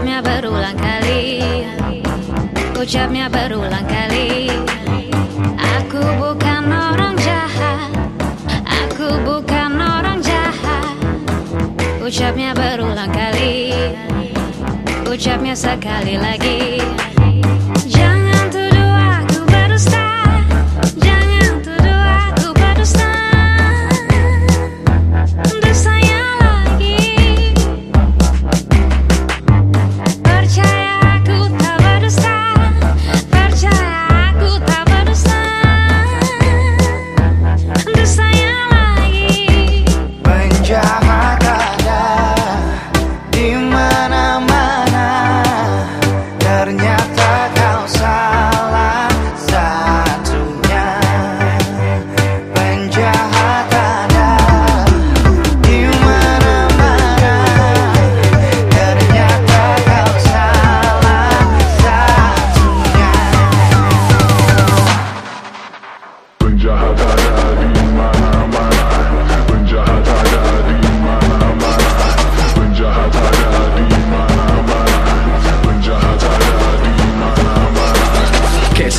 ucapnya berulang kali. Ucapnya berulang kali. Aku bukan orang jahat. Aku bukan orang jahat. Ucapnya berulang kali. Ucapnya sekali lagi. Jangan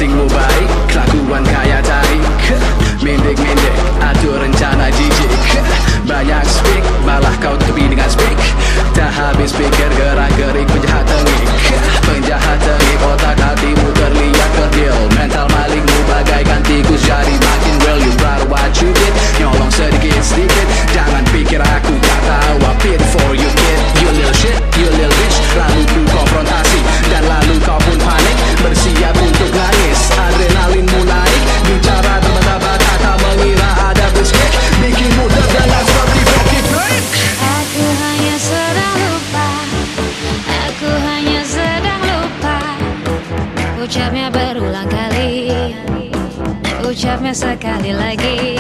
single ucapnya sekali lagi.